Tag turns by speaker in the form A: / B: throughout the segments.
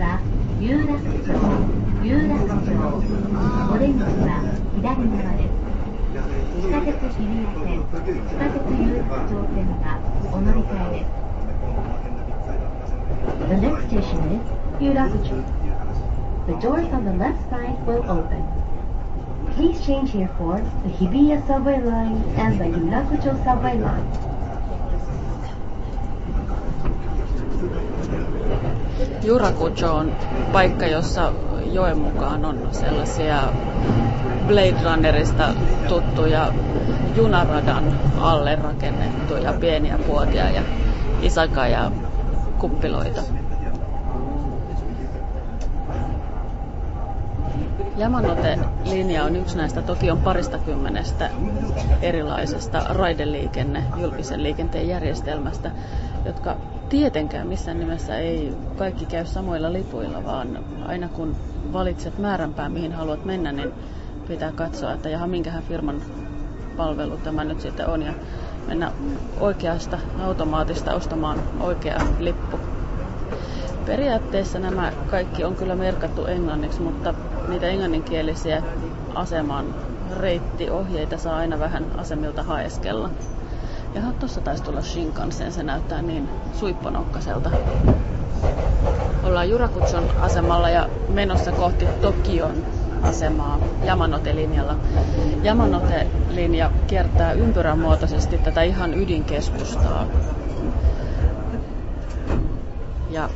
A: は有楽町有楽町お出口は左側です地下鉄日比谷線地下鉄有楽町線がお乗り換えです The next station is Yurakucho. The doors on the left side will open. Please change here for the Hibiya subway line and the Yurakucho subway line.
B: Jurakucho on paikka, jossa joen mukaan on sellaisia Blade Runnerista tuttuja junaradan alle rakennettuja pieniä puotia ja isaka ja kuppiloita. Yamanote-linja on yksi näistä Tokion parista kymmenestä erilaisesta raideliikenne, julkisen liikenteen järjestelmästä, jotka tietenkään missään nimessä ei kaikki käy samoilla lipuilla, vaan aina kun valitset määränpää, mihin haluat mennä, niin pitää katsoa, että jaha, minkähän firman palvelu tämä nyt sitten on ja mennä oikeasta automaatista ostamaan oikea lippu. Periaatteessa nämä kaikki on kyllä merkattu englanniksi, mutta niitä englanninkielisiä aseman reittiohjeita saa aina vähän asemilta haeskella. Ja tuossa taisi tulla Shinkansen, se näyttää niin suipponokkaselta. Ollaan Jurakutson asemalla ja menossa kohti Tokion asemaa Yamanote-linjalla. Yamanote-linja kiertää ympyränmuotoisesti tätä ihan ydinkeskustaa. Ja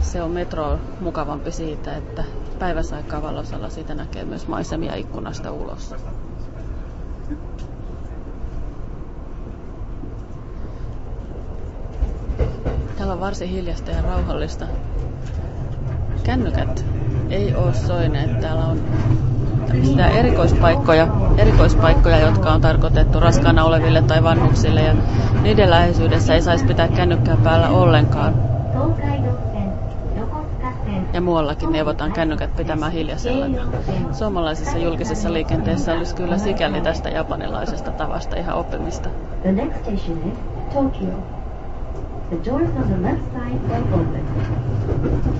B: se on metro mukavampi siitä, että päiväsaikaa valosalla siitä näkee myös maisemia ikkunasta ulos. Täällä on varsin hiljasta ja rauhallista. Kännykät ei ole soineet. Täällä on tämmöisiä erikoispaikkoja, erikoispaikkoja, jotka on tarkoitettu raskaana oleville tai vanhuksille ja niiden läheisyydessä ei saisi pitää kännykkää päällä ollenkaan. Ja muuallakin neuvotaan kännykät pitämään hiljaisella. Suomalaisessa julkisessa liikenteessä olisi kyllä sikäli tästä japanilaisesta tavasta ihan oppimista.
A: The next station is Tokyo. The doors on the left side are open.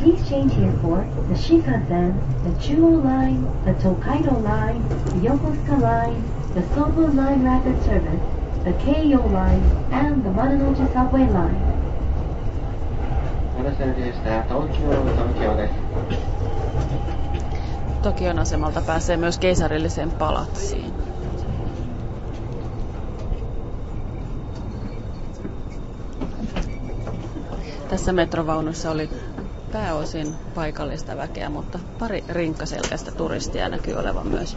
A: Please change here for the Shinkansen, the Chuo Line, the Tokaido Line, the Yokosuka Line, the Sobu Line Rapid Service, the Keio Line, and the Marunouchi Subway Line.
B: Tokion asemalta pääsee myös keisarilliseen palatsiin. Tässä metrovaunussa oli pääosin paikallista väkeä, mutta pari rinkkaselkäistä turistia näkyy olevan myös.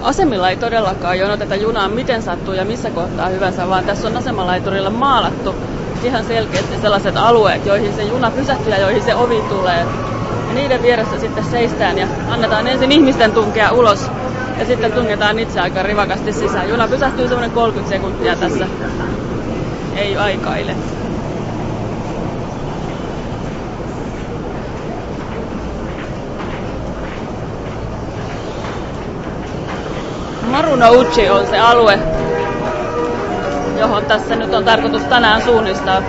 B: Asemilla ei todellakaan jonoteta junaa miten sattuu ja missä kohtaa hyvänsä, vaan tässä on asemalaiturilla maalattu ihan selkeästi sellaiset alueet, joihin se juna pysähtyy ja joihin se ovi tulee ja niiden vieressä sitten seistään ja annetaan ensin ihmisten tunkea ulos ja sitten tungetaan itse aika rivakasti sisään. Juna pysähtyy semmoinen 30 sekuntia tässä. Ei aikaile. Marunouchi on se alue, johon tässä nyt on tarkoitus tänään suunnistaa.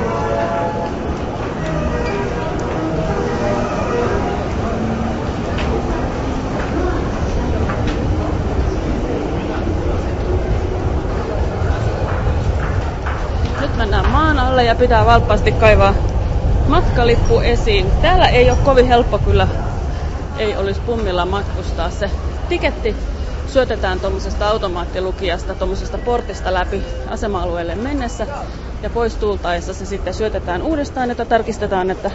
B: Alle ja pitää valppaasti kaivaa matkalippu esiin. Täällä ei ole kovin helppo kyllä, ei olisi pummilla matkustaa. Se tiketti syötetään tuommoisesta automaattilukijasta, tuommoisesta portista läpi asema-alueelle mennessä. Ja pois tultaessa se sitten syötetään uudestaan, että tarkistetaan, että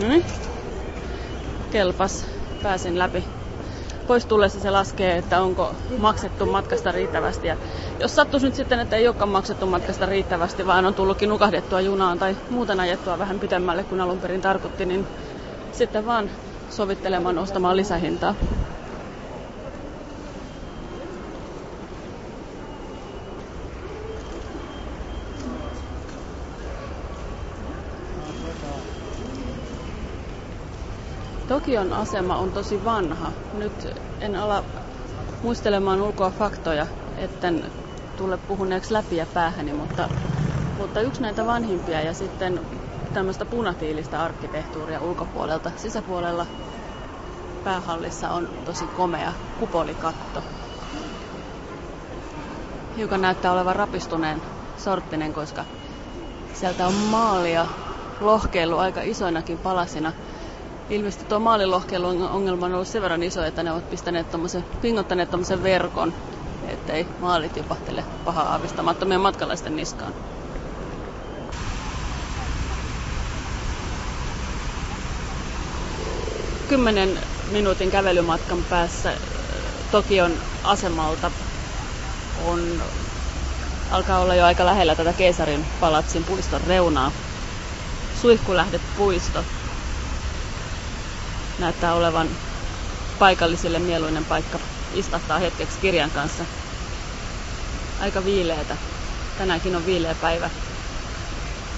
B: no niin, kelpas, pääsin läpi pois tullessa se laskee, että onko maksettu matkasta riittävästi. Ja jos sattuisi nyt sitten, että ei olekaan maksettu matkasta riittävästi, vaan on tullutkin nukahdettua junaan tai muuten ajettua vähän pitemmälle kuin alun perin tarkoitti, niin sitten vaan sovittelemaan ostamaan lisähintaa. Tokion asema on tosi vanha. Nyt en ala muistelemaan ulkoa faktoja, etten tule puhuneeksi läpi ja päähäni, mutta, mutta yksi näitä vanhimpia ja sitten tämmöistä punatiilistä arkkitehtuuria ulkopuolelta. Sisäpuolella päähallissa on tosi komea kupolikatto. Hiukan näyttää olevan rapistuneen sorttinen, koska sieltä on maalia lohkeilu aika isoinakin palasina. Ilmeisesti tuo maalilohkeilun ongelma on ollut sen verran iso, että ne ovat pistäneet tommosen, pingottaneet tuommoisen verkon, ettei maalit jopahtele pahaa aavistamattomien matkalaisten niskaan. Kymmenen minuutin kävelymatkan päässä Tokion asemalta on, alkaa olla jo aika lähellä tätä Keisarin palatsin puiston reunaa. Suihkulähdepuisto näyttää olevan paikallisille mieluinen paikka istahtaa hetkeksi kirjan kanssa. Aika viileetä. Tänäänkin on viileä päivä.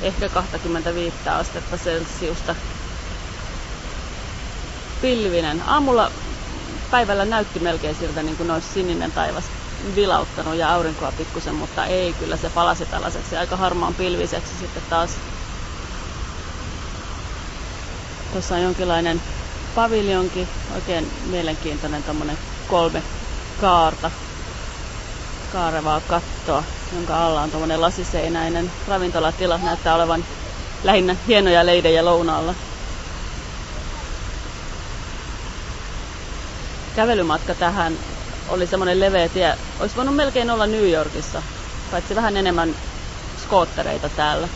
B: Ehkä 25 astetta Celsiusta. Pilvinen. Aamulla päivällä näytti melkein siltä niin kuin olisi sininen taivas vilauttanut ja aurinkoa pikkusen, mutta ei, kyllä se palasi tällaiseksi aika harmaan pilviseksi sitten taas. Tuossa on jonkinlainen paviljonki, oikein mielenkiintoinen tommonen kolme kaarta, kaarevaa kattoa, jonka alla on tuommoinen lasiseinäinen ravintolatila. Näyttää olevan lähinnä hienoja leidejä lounaalla. Kävelymatka tähän oli semmoinen leveä tie. Olisi voinut melkein olla New Yorkissa, paitsi vähän enemmän skoottereita täällä.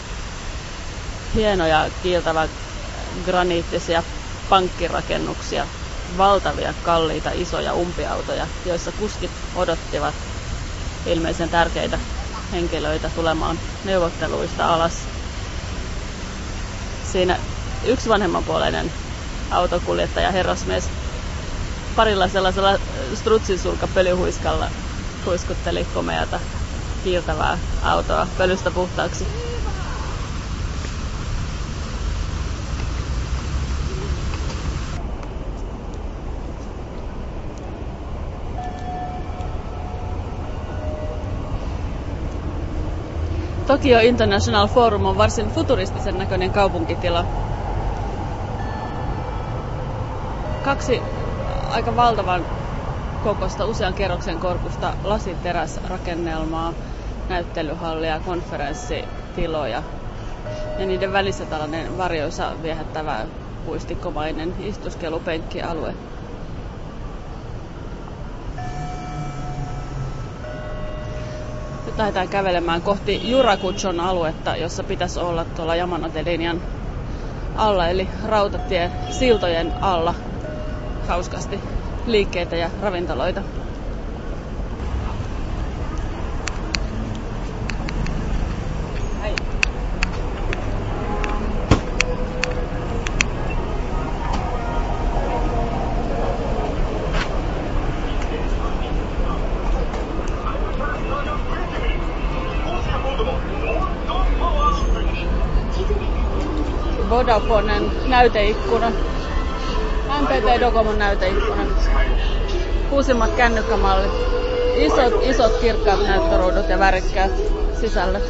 B: Hienoja kiiltävä graniittisia pankkirakennuksia, valtavia kalliita isoja umpiautoja, joissa kuskit odottivat ilmeisen tärkeitä henkilöitä tulemaan neuvotteluista alas. Siinä yksi vanhemmanpuoleinen autokuljettaja herrasmies parilla sellaisella strutsinsulka pölyhuiskalla huiskutteli komeata kiiltävää autoa pölystä puhtaaksi. Tokyo International Forum on varsin futuristisen näköinen kaupunkitila. Kaksi aika valtavan kokosta usean kerroksen korkusta lasiteräsrakennelmaa, näyttelyhallia, konferenssitiloja ja niiden välissä tällainen varjoisa viehättävä puistikkomainen istuskelupenkkialue. Lähdetään kävelemään kohti Jurakuchon aluetta, jossa pitäisi olla tuolla Yamanate-linjan alla, eli rautatie siltojen alla hauskasti liikkeitä ja ravintoloita. 'Vodafonen näyteikkuna. MPT Dokomon näyteikkuna. Uusimmat kännykkämallit. Isot, isot kirkkaat näyttöruudut ja värikkäät sisällöt.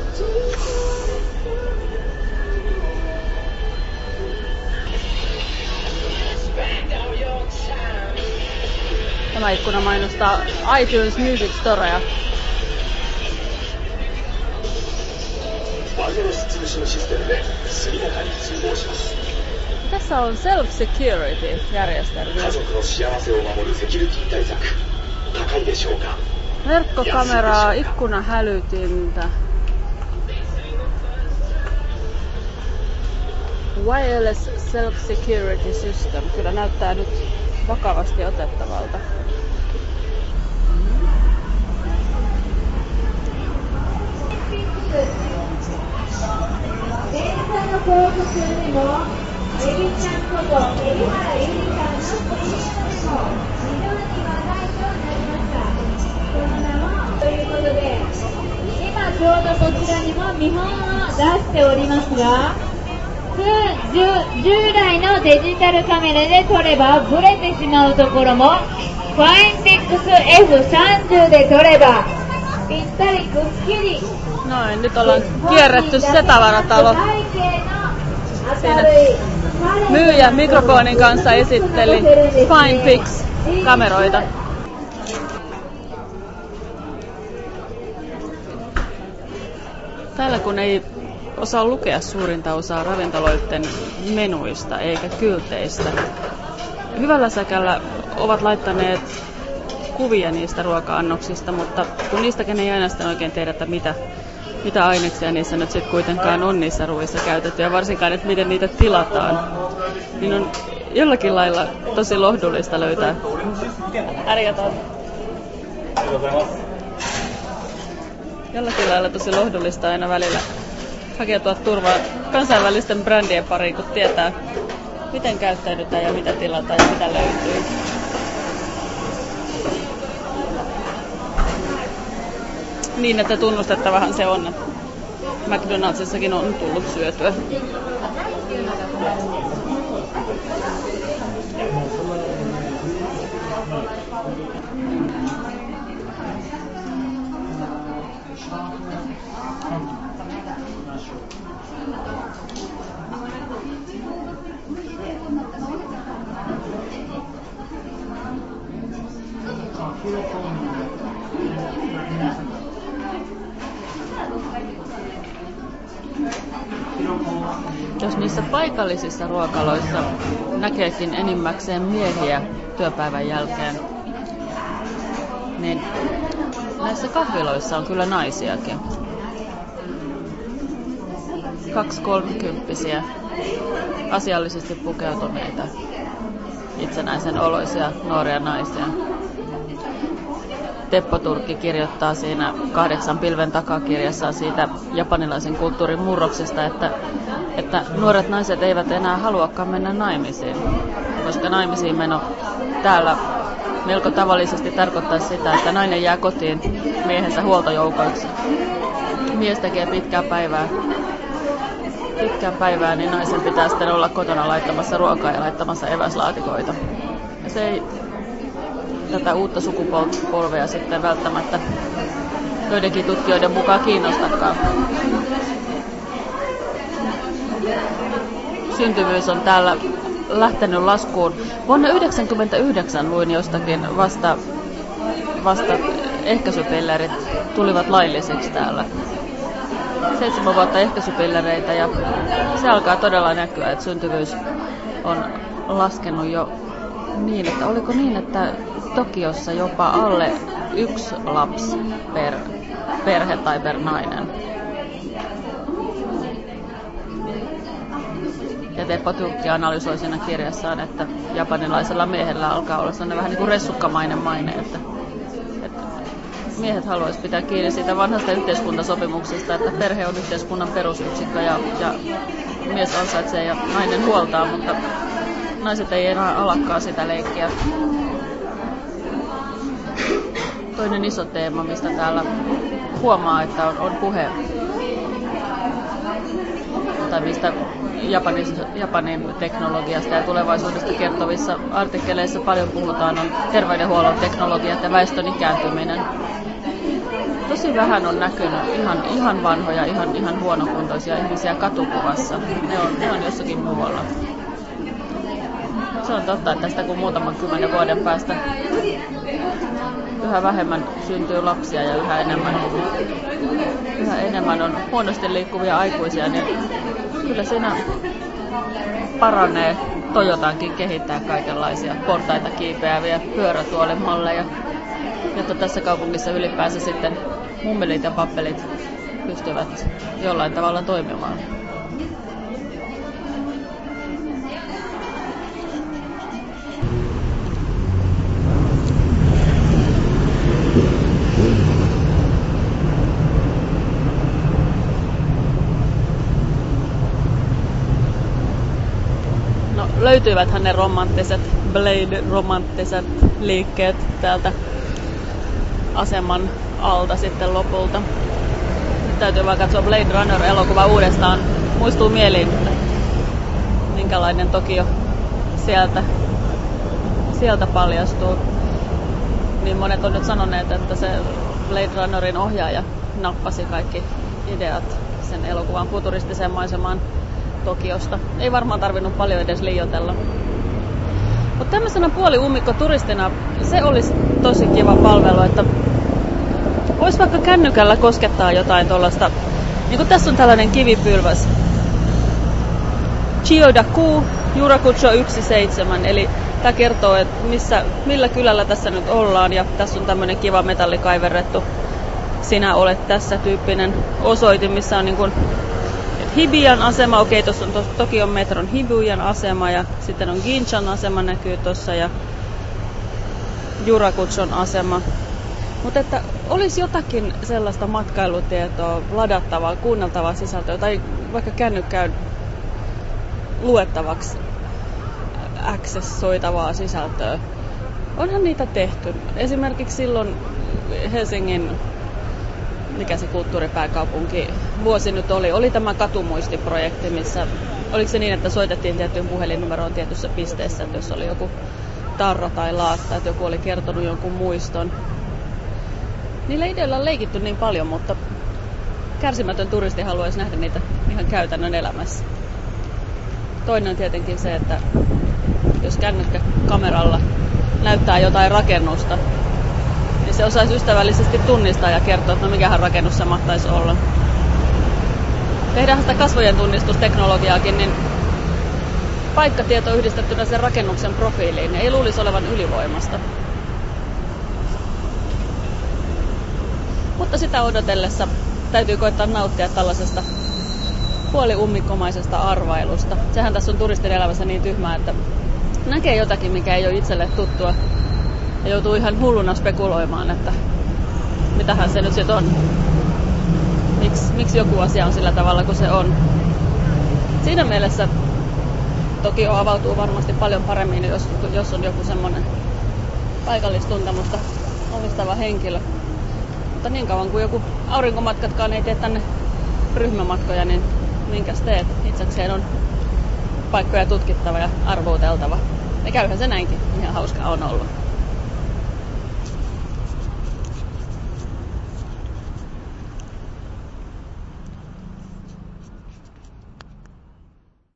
B: Tämä ikkuna mainostaa iTunes Music Storea. Tässä on self-security järjestelmä. Verkkokameraa, ikkunahälytintä. Wireless Self-Security System. Kyllä näyttää nyt vakavasti otettavalta. の広告にも、エリちゃんことエリ原エリちゃんのツイートでも非常に話題となりました。その名も、ということで、今ちょうどこちらにも見本を出しておりますが、従来のデジタルカメラで撮ればブレてしまうところも
C: ファインピックス F30 で取ればぴったりくっきり
B: Noin, nyt ollaan kierretty se tavaratalo. Siinä myyjä mikrofonin kanssa esitteli FinePix kameroita. Täällä kun ei osaa lukea suurinta osaa ravintoloiden menuista eikä kylteistä. Hyvällä säkällä ovat laittaneet kuvia niistä ruoka-annoksista, mutta kun niistäkin ei aina sitten oikein tiedä, että mitä, mitä aineksia niissä nyt sitten kuitenkaan on niissä ruuissa käytetty, ja varsinkaan, että miten niitä tilataan, niin on jollakin lailla tosi lohdullista löytää. Arigato. Jollakin lailla tosi lohdullista aina välillä hakeutua turvaa kansainvälisten brändien pariin, kun tietää, miten käyttäydytään ja mitä tilataan ja mitä löytyy. Niin, että tunnustettavahan se on. McDonaldsissakin on tullut syötyä. Jos niissä paikallisissa ruokaloissa näkeekin enimmäkseen miehiä työpäivän jälkeen, niin näissä kahviloissa on kyllä naisiakin. Kaksi kolmikymppisiä, asiallisesti pukeutuneita, itsenäisen oloisia nuoria naisia. Teppo Turkki kirjoittaa siinä kahdeksan pilven takakirjassa siitä japanilaisen kulttuurin murroksesta, että, että nuoret naiset eivät enää haluakaan mennä naimisiin, koska naimisiin meno täällä melko tavallisesti tarkoittaa sitä, että nainen jää kotiin miehensä huoltojoukoiksi. Mies tekee pitkää päivää, pitkää päivää, niin naisen pitää sitten olla kotona laittamassa ruokaa ja laittamassa eväslaatikoita. Ja se ei tätä uutta sukupolvea sitten välttämättä joidenkin tutkijoiden mukaan kiinnostakaan. Syntyvyys on täällä lähtenyt laskuun. Vuonna 1999 luin jostakin vasta, vasta ehkäisypillerit tulivat laillisiksi täällä. Seitsemän vuotta ehkäisypillereitä ja se alkaa todella näkyä, että syntyvyys on laskenut jo niin, että oliko niin, että Tokiossa jopa alle yksi lapsi per perhe tai per nainen. Ja Teppo Tukki analysoi siinä kirjassaan, että japanilaisella miehellä alkaa olla sellainen vähän niin kuin ressukkamainen maine, että, että miehet haluaisivat pitää kiinni siitä vanhasta yhteiskuntasopimuksesta, että perhe on yhteiskunnan perusyksikkö ja, ja mies ansaitsee ja nainen huoltaa, mutta naiset ei enää alakkaa sitä leikkiä. Toinen iso teema, mistä täällä huomaa, että on, on puhe, tai mistä Japanin, Japanin teknologiasta ja tulevaisuudesta kertovissa artikkeleissa paljon puhutaan, on terveydenhuollon teknologiat ja väestön ikääntyminen. Tosi vähän on näkynyt ihan, ihan vanhoja, ihan, ihan huonokuntoisia ihmisiä katukuvassa. Ne on, ne on jossakin muualla. Se on totta, että tästä kun muutaman kymmenen vuoden päästä yhä vähemmän syntyy lapsia ja yhä enemmän, yhä enemmän on huonosti liikkuvia aikuisia, niin kyllä siinä paranee. Toyotankin kehittää kaikenlaisia portaita kiipeäviä pyörätuolimalleja, jotta tässä kaupungissa ylipäänsä sitten mummelit ja pappelit pystyvät jollain tavalla toimimaan. Löytyiväthän ne romanttiset, Blade-romanttiset liikkeet täältä aseman alta sitten lopulta. Nyt täytyy vaan katsoa Blade Runner-elokuva uudestaan. Muistuu mieliin, että minkälainen Tokio sieltä, sieltä paljastuu. niin monet on nyt sanoneet, että se Blade Runnerin ohjaaja nappasi kaikki ideat sen elokuvan futuristiseen maisemaan Tokiosta. Ei varmaan tarvinnut paljon edes liioitella. Mutta tämmöisenä puoli ummikko turistina se olisi tosi kiva palvelu, että voisi vaikka kännykällä koskettaa jotain tuollaista. Niin kuin tässä on tällainen kivipylväs. Chiyodaku Jurakucho 17, eli tämä kertoo, että missä, millä kylällä tässä nyt ollaan, ja tässä on tämmöinen kiva metallikaiverrettu sinä olet tässä tyyppinen osoitin, missä on niin kuin Hibian asema, okei tuossa on to, toki on metron Hibian asema ja sitten on Ginchan asema näkyy tuossa ja Jurakutson asema. Mutta että olisi jotakin sellaista matkailutietoa, ladattavaa, kuunneltavaa sisältöä tai vaikka kännykkään luettavaksi accessoitavaa sisältöä. Onhan niitä tehty. Esimerkiksi silloin Helsingin mikä se kulttuuripääkaupunki vuosi nyt oli, oli tämä katumuistiprojekti, missä oliko se niin, että soitettiin tiettyyn puhelinnumeroon tietyssä pisteessä, että jos oli joku tarra tai laatta, että joku oli kertonut jonkun muiston. Niillä ideoilla on leikitty niin paljon, mutta kärsimätön turisti haluaisi nähdä niitä ihan käytännön elämässä. Toinen on tietenkin se, että jos kännykkä kameralla näyttää jotain rakennusta, se osaisi ystävällisesti tunnistaa ja kertoa, että no mikähän rakennus se mahtaisi olla. Tehdään sitä kasvojen tunnistusteknologiaakin, niin paikkatieto yhdistettynä sen rakennuksen profiiliin niin ei luulisi olevan ylivoimasta. Mutta sitä odotellessa täytyy koittaa nauttia tällaisesta puoliummikkomaisesta arvailusta. Sehän tässä on turistin elämässä niin tyhmää, että näkee jotakin, mikä ei ole itselle tuttua, ja joutuu ihan hulluna spekuloimaan, että mitähän se nyt sitten on. Miks, miksi joku asia on sillä tavalla kuin se on. Siinä mielessä toki avautuu varmasti paljon paremmin, jos, jos on joku semmoinen paikallistuntemusta omistava henkilö. Mutta niin kauan kuin joku aurinkomatkatkaan ei tee tänne ryhmämatkoja, niin minkäs teet? Itsekseen on paikkoja tutkittava ja arvuuteltava. Ja käyhän se näinkin. Ihan hauska on ollut.